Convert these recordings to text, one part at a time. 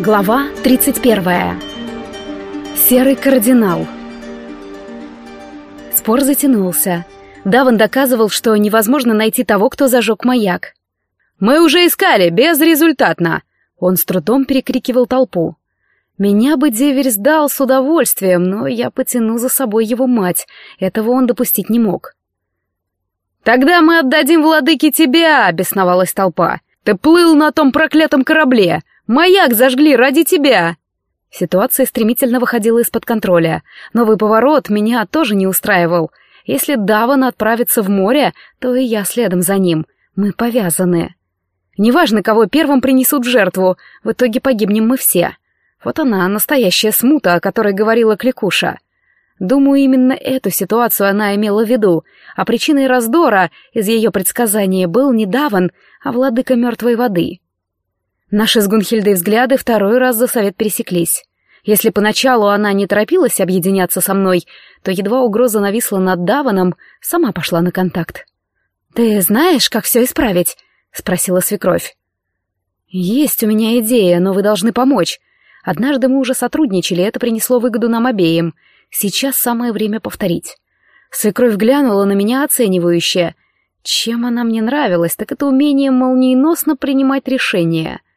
Глава 31. Серый кардинал. Спор затянулся. Даван доказывал, что невозможно найти того, кто зажег маяк. «Мы уже искали, безрезультатно!» Он с трудом перекрикивал толпу. Меня бы деверь сдал с удовольствием, но я потяну за собой его мать. Этого он допустить не мог. «Тогда мы отдадим владыке тебя!» — бесновалась толпа. «Ты плыл на том проклятом корабле! Маяк зажгли ради тебя!» Ситуация стремительно выходила из-под контроля. Новый поворот меня тоже не устраивал. Если Даван отправится в море, то и я следом за ним. Мы повязаны. Неважно, кого первым принесут в жертву, в итоге погибнем мы все. Вот она, настоящая смута, о которой говорила Кликуша. Думаю, именно эту ситуацию она имела в виду, а причиной раздора из ее предсказания был не Даван, а владыка мертвой воды. Наши с Гунхильдой взгляды второй раз за совет пересеклись. Если поначалу она не торопилась объединяться со мной, то едва угроза нависла над Даваном, сама пошла на контакт. «Ты знаешь, как все исправить?» — спросила свекровь. «Есть у меня идея, но вы должны помочь. Однажды мы уже сотрудничали, это принесло выгоду нам обеим. Сейчас самое время повторить». Свекровь глянула на меня оценивающе. Чем она мне нравилась, так это умение молниеносно принимать решения —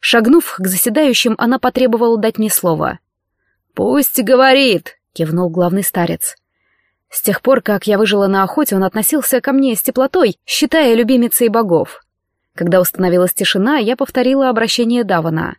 Шагнув к заседающим, она потребовала дать мне слово. «Пусть говорит», — кивнул главный старец. С тех пор, как я выжила на охоте, он относился ко мне с теплотой, считая любимицей богов. Когда установилась тишина, я повторила обращение Давана.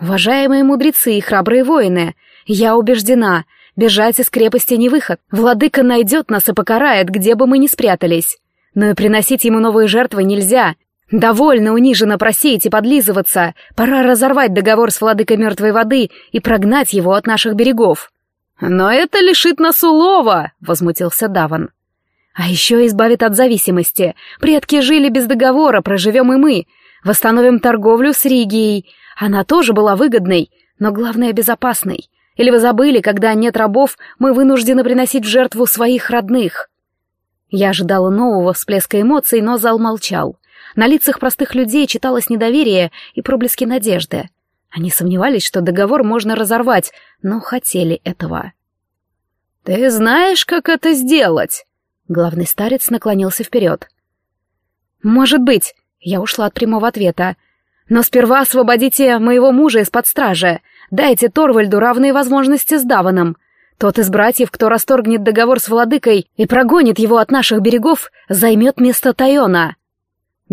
«Уважаемые мудрецы и храбрые воины, я убеждена, бежать из крепости не выход. Владыка найдет нас и покарает, где бы мы ни спрятались. Но и приносить ему новые жертвы нельзя, Довольно униженно просеять и подлизываться. Пора разорвать договор с владыкой мертвой воды и прогнать его от наших берегов. Но это лишит нас улова, возмутился Даван. А еще избавит от зависимости. Предки жили без договора, проживем и мы. Восстановим торговлю с Ригией. Она тоже была выгодной, но главное безопасной. Или вы забыли, когда нет рабов, мы вынуждены приносить в жертву своих родных? Я ожидала нового всплеска эмоций, но зал молчал. На лицах простых людей читалось недоверие и проблески надежды. Они сомневались, что договор можно разорвать, но хотели этого. «Ты знаешь, как это сделать?» Главный старец наклонился вперед. «Может быть», — я ушла от прямого ответа. «Но сперва освободите моего мужа из-под стражи. Дайте Торвальду равные возможности с Даваном. Тот из братьев, кто расторгнет договор с владыкой и прогонит его от наших берегов, займет место Тайона.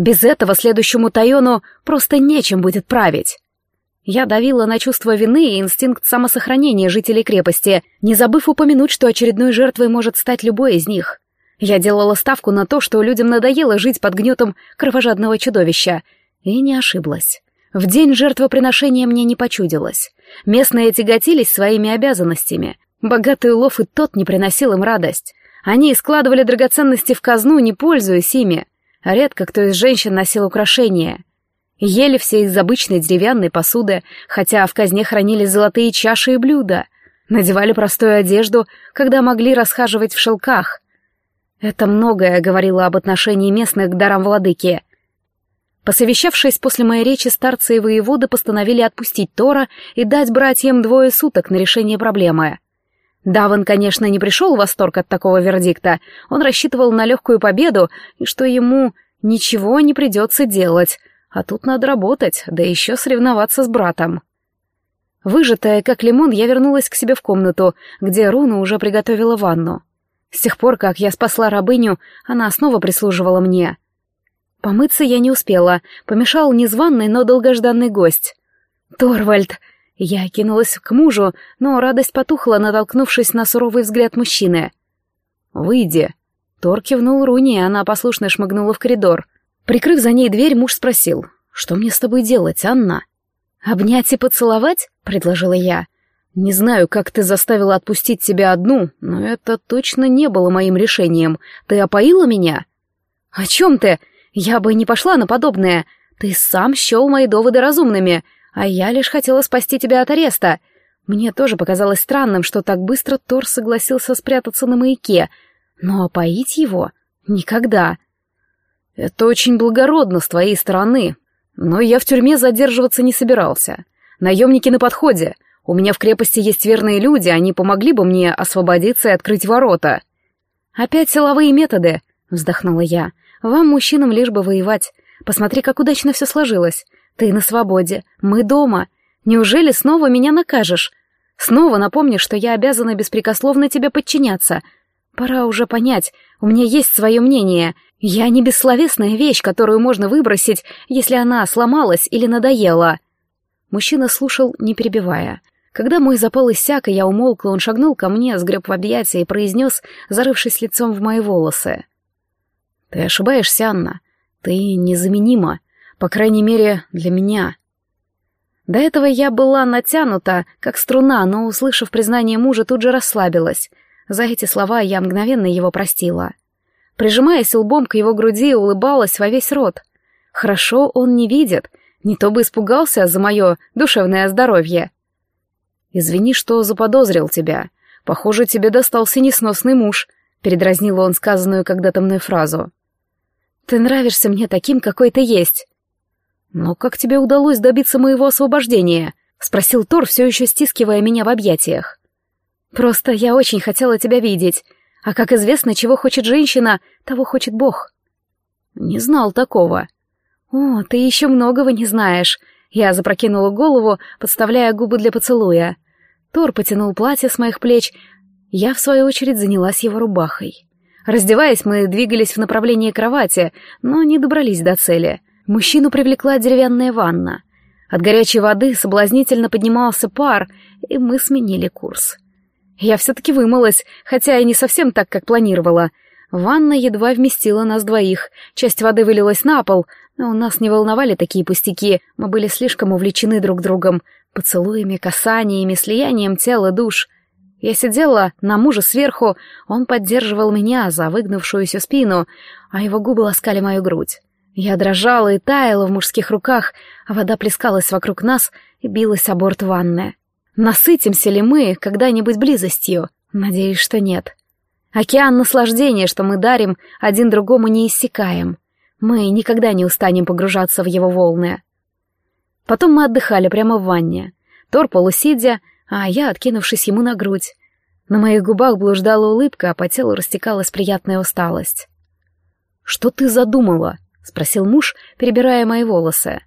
Без этого следующему Тайону просто нечем будет править. Я давила на чувство вины и инстинкт самосохранения жителей крепости, не забыв упомянуть, что очередной жертвой может стать любой из них. Я делала ставку на то, что людям надоело жить под гнетом кровожадного чудовища, и не ошиблась. В день жертвоприношения мне не почудилось. Местные тяготились своими обязанностями. Богатый улов и тот не приносил им радость. Они складывали драгоценности в казну, не пользуясь ими. Редко кто из женщин носил украшения. Ели все из обычной деревянной посуды, хотя в казне хранились золотые чаши и блюда. Надевали простую одежду, когда могли расхаживать в шелках. Это многое говорило об отношении местных к дарам владыки. Посовещавшись после моей речи, старцы и воеводы постановили отпустить Тора и дать братьям двое суток на решение проблемы — Даван, конечно, не пришел в восторг от такого вердикта. Он рассчитывал на легкую победу и что ему ничего не придется делать. А тут надо работать, да еще соревноваться с братом. Выжатая, как лимон, я вернулась к себе в комнату, где Руна уже приготовила ванну. С тех пор, как я спасла рабыню, она снова прислуживала мне. Помыться я не успела, помешал незваный, но долгожданный гость. «Торвальд!» Я кинулась к мужу, но радость потухла, натолкнувшись на суровый взгляд мужчины. «Выйди». Тор кивнул Руни, и она послушно шмыгнула в коридор. Прикрыв за ней дверь, муж спросил, «Что мне с тобой делать, Анна?» «Обнять и поцеловать?» — предложила я. «Не знаю, как ты заставила отпустить тебя одну, но это точно не было моим решением. Ты опоила меня?» «О чем ты? Я бы не пошла на подобное. Ты сам счел мои доводы разумными а я лишь хотела спасти тебя от ареста. Мне тоже показалось странным, что так быстро Тор согласился спрятаться на маяке, но опоить его — никогда. Это очень благородно с твоей стороны, но я в тюрьме задерживаться не собирался. Наемники на подходе. У меня в крепости есть верные люди, они помогли бы мне освободиться и открыть ворота». «Опять силовые методы», — вздохнула я. «Вам, мужчинам, лишь бы воевать. Посмотри, как удачно все сложилось. Ты на свободе, мы дома. Неужели снова меня накажешь? Снова напомнишь, что я обязана беспрекословно тебе подчиняться. Пора уже понять, у меня есть свое мнение. Я не бессловесная вещь, которую можно выбросить, если она сломалась или надоела». Мужчина слушал, не перебивая. Когда мой запал иссяк, и я умолкла, он шагнул ко мне, сгреб в объятия и произнес, зарывшись лицом в мои волосы. «Ты ошибаешься, Анна. Ты незаменима. По крайней мере, для меня». До этого я была натянута, как струна, но, услышав признание мужа, тут же расслабилась. За эти слова я мгновенно его простила. Прижимаясь лбом к его груди, улыбалась во весь рот. Хорошо он не видит, не то бы испугался за мое душевное здоровье. «Извини, что заподозрил тебя. Похоже, тебе достался несносный муж», — передразнил он сказанную когда-то мной фразу. «Ты нравишься мне таким, какой ты есть». «Но как тебе удалось добиться моего освобождения?» — спросил Тор, все еще стискивая меня в объятиях. «Просто я очень хотела тебя видеть. А как известно, чего хочет женщина, того хочет Бог». «Не знал такого». «О, ты еще многого не знаешь», я запрокинула голову, подставляя губы для поцелуя. Тор потянул платье с моих плеч. Я, в свою очередь, занялась его рубахой. Раздеваясь, мы двигались в направлении кровати, но не добрались до цели. Мужчину привлекла деревянная ванна. От горячей воды соблазнительно поднимался пар, и мы сменили курс. Я все-таки вымылась, хотя и не совсем так, как планировала. Ванна едва вместила нас двоих, часть воды вылилась на пол, но нас не волновали такие пустяки, мы были слишком увлечены друг другом, поцелуями, касаниями, слиянием тела душ. Я сидела на мужа сверху, он поддерживал меня за выгнувшуюся спину, а его губы ласкали мою грудь. Я дрожала и таяла в мужских руках, а вода плескалась вокруг нас и билась о борт ванны. Насытимся ли мы когда-нибудь близостью? Надеюсь, что нет. Океан наслаждения, что мы дарим, один другому не иссякаем. Мы никогда не устанем погружаться в его волны. Потом мы отдыхали прямо в ванне. Тор полусидя, а я, откинувшись ему на грудь. На моих губах блуждала улыбка, а по телу растекалась приятная усталость. «Что ты задумала?» — спросил муж, перебирая мои волосы.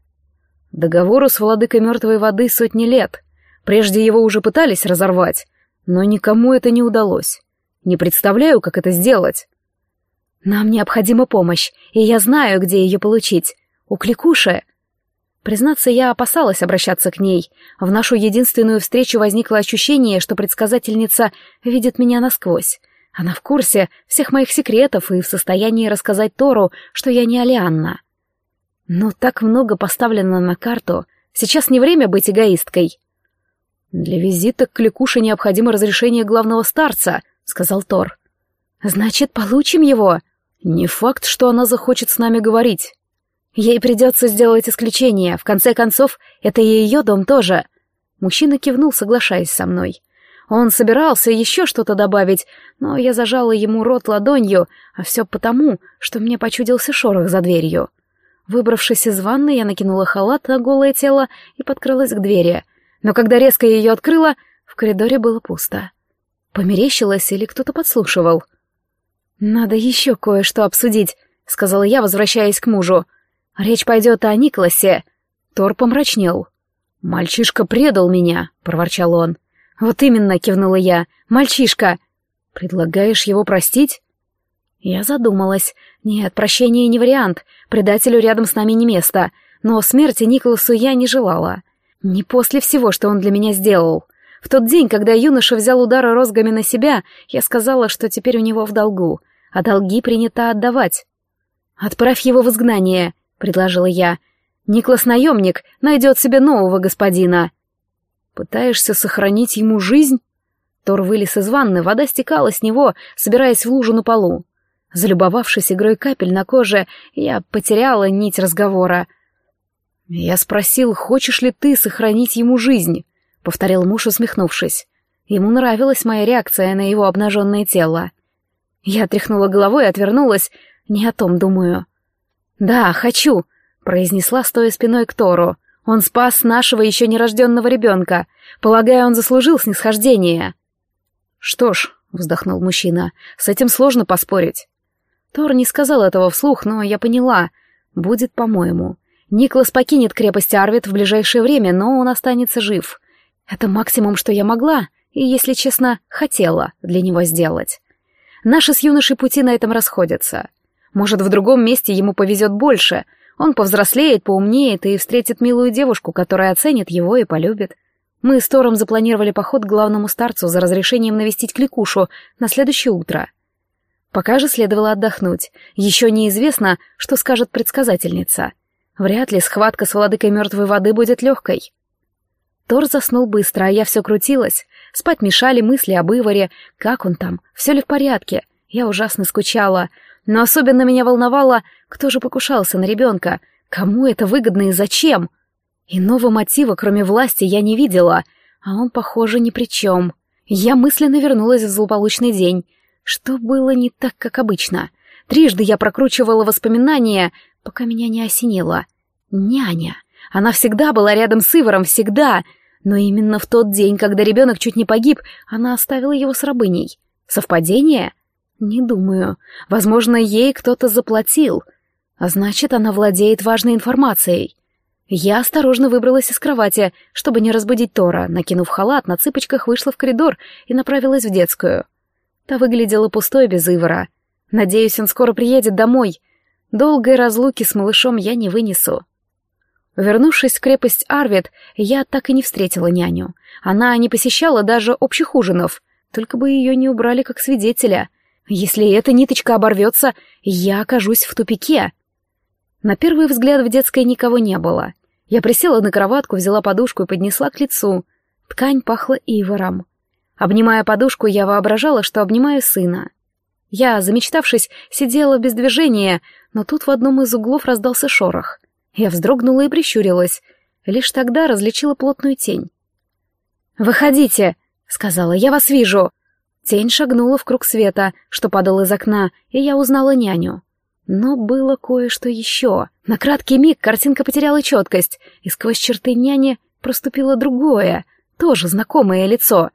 «Договору с владыкой мертвой воды сотни лет. Прежде его уже пытались разорвать, но никому это не удалось. Не представляю, как это сделать». «Нам необходима помощь, и я знаю, где ее получить. У Кликуши». Признаться, я опасалась обращаться к ней. В нашу единственную встречу возникло ощущение, что предсказательница видит меня насквозь. Она в курсе всех моих секретов и в состоянии рассказать Тору, что я не Алианна. Но так много поставлено на карту. Сейчас не время быть эгоисткой. «Для визита к Кликуше необходимо разрешение главного старца», — сказал Тор. «Значит, получим его?» Не факт, что она захочет с нами говорить. Ей придется сделать исключение. В конце концов, это и ее дом тоже. Мужчина кивнул, соглашаясь со мной. Он собирался еще что-то добавить, но я зажала ему рот ладонью, а все потому, что мне почудился шорох за дверью. Выбравшись из ванны, я накинула халат на голое тело и подкралась к двери. Но когда резко ее открыла, в коридоре было пусто. Померещилось или кто-то подслушивал. «Надо еще кое-что обсудить», — сказала я, возвращаясь к мужу. «Речь пойдет о Николасе». Тор помрачнел. «Мальчишка предал меня», — проворчал он. «Вот именно», — кивнула я. «Мальчишка». «Предлагаешь его простить?» Я задумалась. Нет, прощение не вариант. Предателю рядом с нами не место. Но смерти Николасу я не желала. Не после всего, что он для меня сделал. В тот день, когда юноша взял удары розгами на себя, я сказала, что теперь у него в долгу, а долги принято отдавать. «Отправь его в изгнание», — предложила я. «Никлас-наемник найдет себе нового господина». «Пытаешься сохранить ему жизнь?» Тор вылез из ванны, вода стекала с него, собираясь в лужу на полу. Залюбовавшись игрой капель на коже, я потеряла нить разговора. Я спросил, хочешь ли ты сохранить ему жизнь? — повторил муж, усмехнувшись. Ему нравилась моя реакция на его обнаженное тело. Я тряхнула головой и отвернулась. Не о том думаю. «Да, хочу», — произнесла, стоя спиной к Тору. Он спас нашего еще нерожденного ребенка. Полагаю, он заслужил снисхождение. Что ж, вздохнул мужчина, с этим сложно поспорить. Тор не сказал этого вслух, но я поняла. Будет, по-моему. Никлас покинет крепость Арвид в ближайшее время, но он останется жив. Это максимум, что я могла, и, если честно, хотела для него сделать. Наши с юношей пути на этом расходятся. Может, в другом месте ему повезет больше. Он повзрослеет, поумнеет и встретит милую девушку, которая оценит его и полюбит. Мы с Тором запланировали поход к главному старцу за разрешением навестить Кликушу на следующее утро. Пока же следовало отдохнуть. Еще неизвестно, что скажет предсказательница. Вряд ли схватка с владыкой мертвой воды будет легкой. Тор заснул быстро, а я все крутилась. Спать мешали мысли об Иваре. Как он там? Все ли в порядке? Я ужасно скучала. Но особенно меня волновало, кто же покушался на ребенка, кому это выгодно и зачем. Иного мотива, кроме власти, я не видела, а он, похоже, ни при чем. Я мысленно вернулась в злополучный день. Что было не так, как обычно? Трижды я прокручивала воспоминания, пока меня не осенило. Няня. Она всегда была рядом с Иваром, всегда. Но именно в тот день, когда ребенок чуть не погиб, она оставила его с рабыней. Совпадение? Не думаю. Возможно, ей кто-то заплатил. А значит, она владеет важной информацией. Я осторожно выбралась из кровати, чтобы не разбудить Тора, накинув халат, на цыпочках вышла в коридор и направилась в детскую. Та выглядела пустой без Ивара. Надеюсь, он скоро приедет домой. Долгой разлуки с малышом я не вынесу. Вернувшись в крепость Арвид, я так и не встретила няню. Она не посещала даже общих ужинов, только бы ее не убрали как свидетеля. Если эта ниточка оборвется, я окажусь в тупике. На первый взгляд в детской никого не было. Я присела на кроватку, взяла подушку и поднесла к лицу. Ткань пахла ивором. Обнимая подушку, я воображала, что обнимаю сына. Я, замечтавшись, сидела без движения, но тут в одном из углов раздался шорох. Я вздрогнула и прищурилась. Лишь тогда различила плотную тень. «Выходите!» — сказала, — «я вас вижу!» Тень шагнула в круг света, что падал из окна, и я узнала няню. Но было кое-что еще. На краткий миг картинка потеряла четкость, и сквозь черты няни проступило другое, тоже знакомое лицо.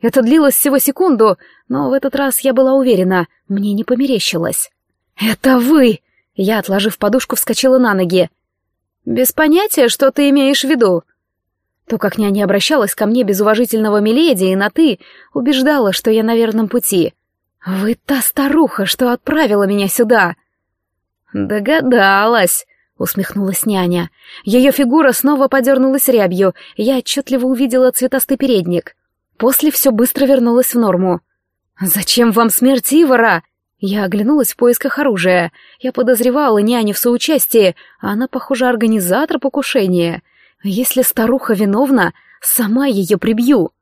Это длилось всего секунду, но в этот раз я была уверена, мне не померещилось. «Это вы!» Я, отложив подушку, вскочила на ноги. «Без понятия, что ты имеешь в виду?» То, как няня обращалась ко мне без уважительного миледи и на «ты», убеждала, что я на верном пути. «Вы та старуха, что отправила меня сюда!» «Догадалась!» — усмехнулась няня. Ее фигура снова подернулась рябью, я отчетливо увидела цветастый передник. После все быстро вернулось в норму. «Зачем вам смерть Ивара?» Я оглянулась в поисках оружия. Я подозревала няню в соучастии, а она, похоже, организатор покушения. Если старуха виновна, сама ее прибью.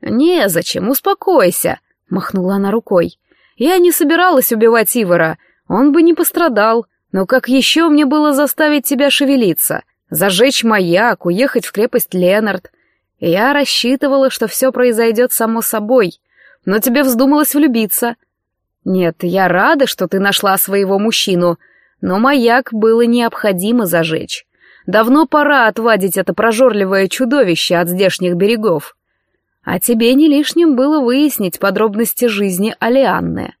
«Незачем, успокойся», — махнула она рукой. «Я не собиралась убивать Ивара, он бы не пострадал. Но как еще мне было заставить тебя шевелиться? Зажечь маяк, уехать в крепость Ленард? Я рассчитывала, что все произойдет само собой, но тебе вздумалось влюбиться». Нет, я рада, что ты нашла своего мужчину, но маяк было необходимо зажечь. Давно пора отвадить это прожорливое чудовище от здешних берегов. А тебе не лишним было выяснить подробности жизни Алианны.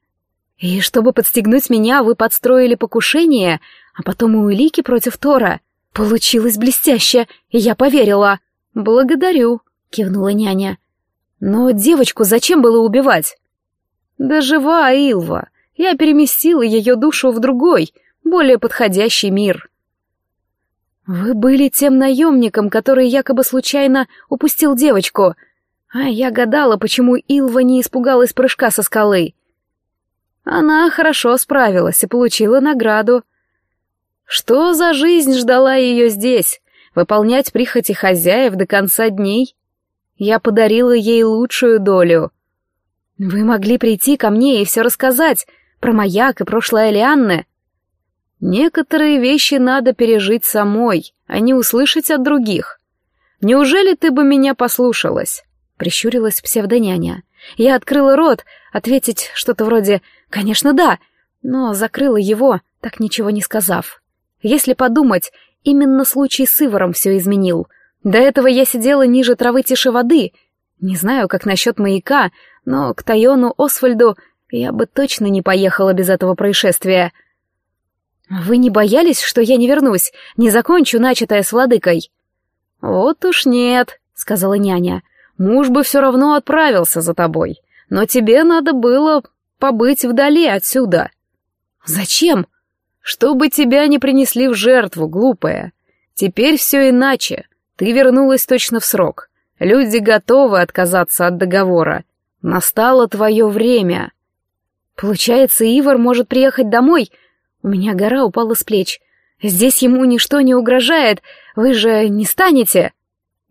И чтобы подстегнуть меня, вы подстроили покушение, а потом и улики против Тора. Получилось блестяще, и я поверила. Благодарю, кивнула няня. Но девочку зачем было убивать? Да жива Илва. Я переместила ее душу в другой, более подходящий мир. Вы были тем наемником, который якобы случайно упустил девочку, а я гадала, почему Илва не испугалась прыжка со скалы. Она хорошо справилась и получила награду. Что за жизнь ждала ее здесь? Выполнять прихоти хозяев до конца дней? Я подарила ей лучшую долю — вы могли прийти ко мне и все рассказать про маяк и прошлое Лианны. Некоторые вещи надо пережить самой, а не услышать от других. Неужели ты бы меня послушалась? Прищурилась псевдоняня. Я открыла рот, ответить что-то вроде «конечно да», но закрыла его, так ничего не сказав. Если подумать, именно случай с Иваром все изменил. До этого я сидела ниже травы тише воды. Не знаю, как насчет маяка, но к Тайону Освальду я бы точно не поехала без этого происшествия. Вы не боялись, что я не вернусь, не закончу начатое с владыкой? Вот уж нет, сказала няня. Муж бы все равно отправился за тобой, но тебе надо было побыть вдали отсюда. Зачем? Чтобы тебя не принесли в жертву, глупая. Теперь все иначе. Ты вернулась точно в срок. Люди готовы отказаться от договора. Настало твое время. Получается, Ивар может приехать домой. У меня гора упала с плеч. Здесь ему ничто не угрожает. Вы же не станете?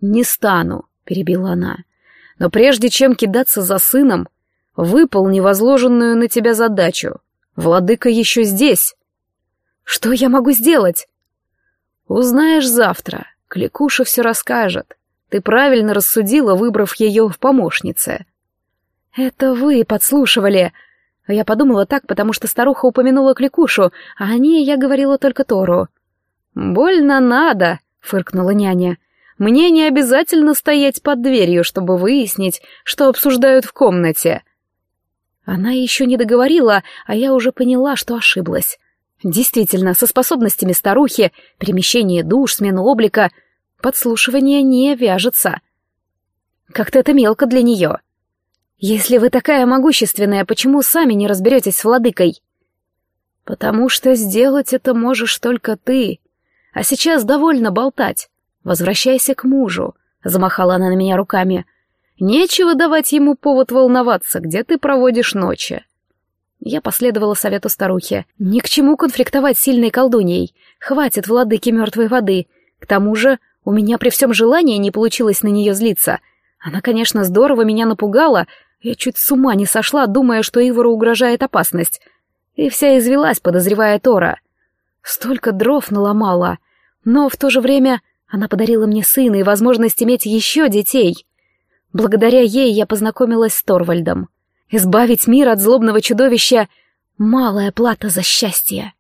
Не стану, перебила она. Но прежде чем кидаться за сыном, выполни возложенную на тебя задачу. Владыка еще здесь. Что я могу сделать? Узнаешь завтра. Кликуша все расскажет. Ты правильно рассудила, выбрав ее в помощнице. Это вы подслушивали. Я подумала так, потому что старуха упомянула Кликушу, а о ней я говорила только Тору. «Больно надо», — фыркнула няня. «Мне не обязательно стоять под дверью, чтобы выяснить, что обсуждают в комнате». Она еще не договорила, а я уже поняла, что ошиблась. Действительно, со способностями старухи, перемещение душ, смена облика, подслушивание не вяжется. Как-то это мелко для нее. Если вы такая могущественная, почему сами не разберетесь с владыкой? Потому что сделать это можешь только ты. А сейчас довольно болтать. Возвращайся к мужу, замахала она на меня руками. Нечего давать ему повод волноваться, где ты проводишь ночи. Я последовала совету старухи. Ни к чему конфликтовать с сильной колдуньей. Хватит владыки мертвой воды. К тому же у меня при всем желании не получилось на нее злиться. Она, конечно, здорово меня напугала. Я чуть с ума не сошла, думая, что Ивору угрожает опасность. И вся извелась, подозревая Тора. Столько дров наломала. Но в то же время она подарила мне сына и возможность иметь еще детей. Благодаря ей я познакомилась с Торвальдом. Избавить мир от злобного чудовища — малая плата за счастье.